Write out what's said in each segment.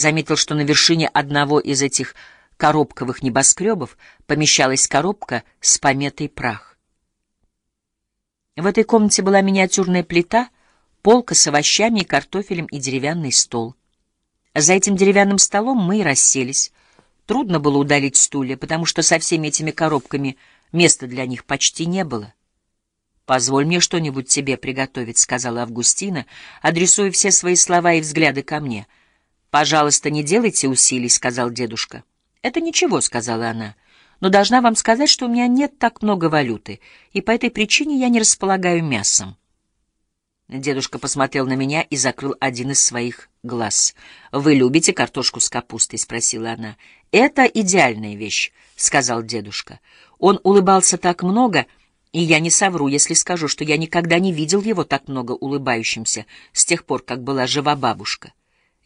заметил, что на вершине одного из этих коробковых небоскребов помещалась коробка с пометой «Прах». В этой комнате была миниатюрная плита, полка с овощами и картофелем и деревянный стол. За этим деревянным столом мы и расселись. Трудно было удалить стулья, потому что со всеми этими коробками места для них почти не было. «Позволь мне что-нибудь тебе приготовить», — сказала Августина, адресуя все свои слова и взгляды ко мне. «Пожалуйста, не делайте усилий», — сказал дедушка. «Это ничего», — сказала она, — «но должна вам сказать, что у меня нет так много валюты, и по этой причине я не располагаю мясом». Дедушка посмотрел на меня и закрыл один из своих глаз. «Вы любите картошку с капустой?» — спросила она. «Это идеальная вещь», — сказал дедушка. Он улыбался так много, — и я не совру, если скажу, что я никогда не видел его так много улыбающимся с тех пор, как была жива бабушка.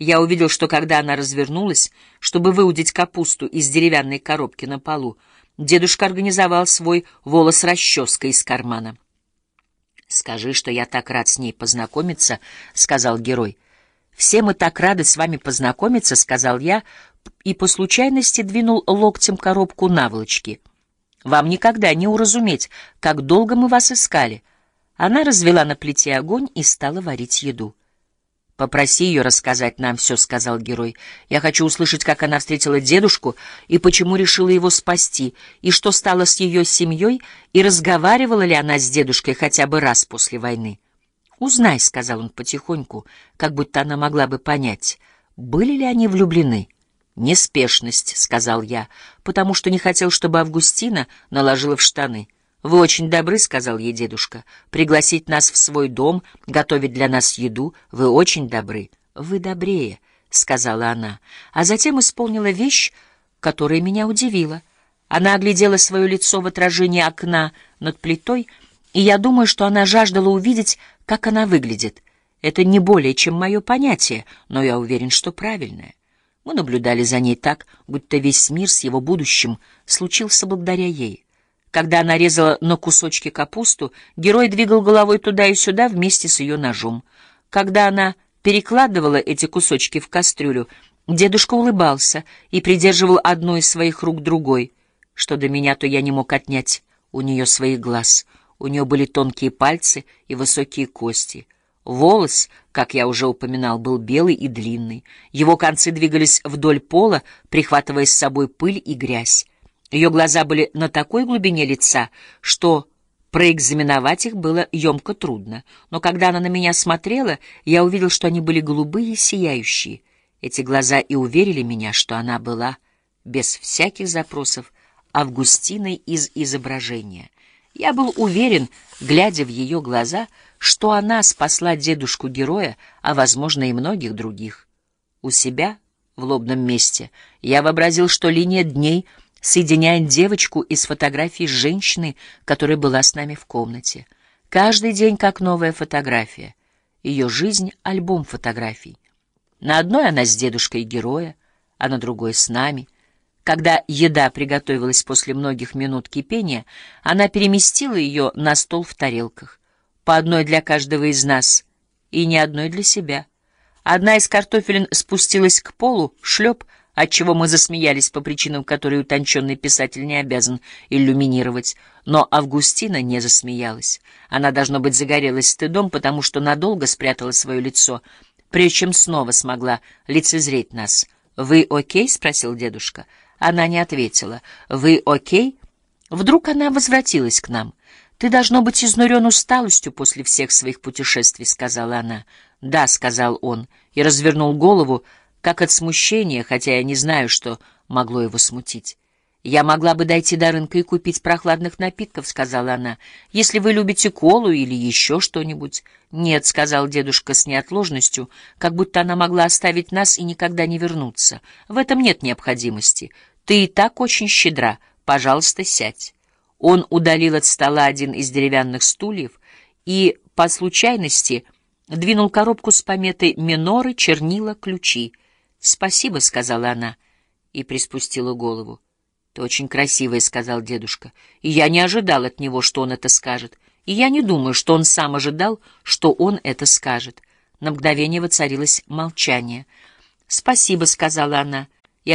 Я увидел, что когда она развернулась, чтобы выудить капусту из деревянной коробки на полу, дедушка организовал свой волос расческой из кармана. «Скажи, что я так рад с ней познакомиться», — сказал герой. «Все мы так рады с вами познакомиться», — сказал я, и по случайности двинул локтем коробку наволочки — вам никогда не уразуметь, как долго мы вас искали. Она развела на плите огонь и стала варить еду. «Попроси ее рассказать нам все», — сказал герой. «Я хочу услышать, как она встретила дедушку и почему решила его спасти, и что стало с ее семьей, и разговаривала ли она с дедушкой хотя бы раз после войны». «Узнай», — сказал он потихоньку, как будто она могла бы понять, были ли они влюблены. «Неспешность», — сказал я, потому что не хотел, чтобы Августина наложила в штаны. «Вы очень добры», — сказал ей дедушка, — «пригласить нас в свой дом, готовить для нас еду. Вы очень добры». «Вы добрее», — сказала она, а затем исполнила вещь, которая меня удивила. Она оглядела свое лицо в отражении окна над плитой, и я думаю, что она жаждала увидеть, как она выглядит. Это не более чем мое понятие, но я уверен, что правильное. Мы наблюдали за ней так, будто весь мир с его будущим случился благодаря ей. Когда она резала на кусочки капусту, герой двигал головой туда и сюда вместе с ее ножом. Когда она перекладывала эти кусочки в кастрюлю, дедушка улыбался и придерживал одну из своих рук другой. Что до меня, то я не мог отнять у нее своих глаз. У нее были тонкие пальцы и высокие кости — Волос, как я уже упоминал, был белый и длинный. Его концы двигались вдоль пола, прихватывая с собой пыль и грязь. Ее глаза были на такой глубине лица, что проэкзаменовать их было емко трудно. Но когда она на меня смотрела, я увидел, что они были голубые и сияющие. Эти глаза и уверили меня, что она была, без всяких запросов, Августиной из изображения. Я был уверен, глядя в ее глаза, что она спасла дедушку-героя, а, возможно, и многих других. У себя, в лобном месте, я вообразил, что линия дней соединяет девочку из фотографии женщины, которая была с нами в комнате. Каждый день как новая фотография. Ее жизнь — альбом фотографий. На одной она с дедушкой героя, а на другой с нами — когда еда приготовилась после многих минут кипения, она переместила ее на стол в тарелках, по одной для каждого из нас и ни одной для себя. Одна из картофелин спустилась к полу, шлеп, отчего мы засмеялись по причинам, которые утонченный писатель не обязан иллюминировать. Но Августина не засмеялась. Она, должно быть, загорелась стыдом, потому что надолго спрятала свое лицо, прежде чем снова смогла лицезреть нас. «Вы окей?» — спросил дедушка. — она не ответила. «Вы окей?» Вдруг она возвратилась к нам. «Ты, должно быть, изнурен усталостью после всех своих путешествий», — сказала она. «Да», — сказал он, и развернул голову, как от смущения, хотя я не знаю, что могло его смутить. «Я могла бы дойти до рынка и купить прохладных напитков», — сказала она, — «если вы любите колу или еще что-нибудь». «Нет», — сказал дедушка с неотложностью, как будто она могла оставить нас и никогда не вернуться. «В этом нет необходимости. Ты и так очень щедра. Пожалуйста, сядь. Он удалил от стола один из деревянных стульев и, по случайности, двинул коробку с пометой «Миноры, чернила, ключи». «Спасибо», — сказала она и приспустила голову. «Ты очень красивая», — сказал дедушка, — «и я не ожидал от него, что он это скажет, и я не думаю, что он сам ожидал, что он это скажет». На мгновение воцарилось молчание — «Спасибо», — сказала она.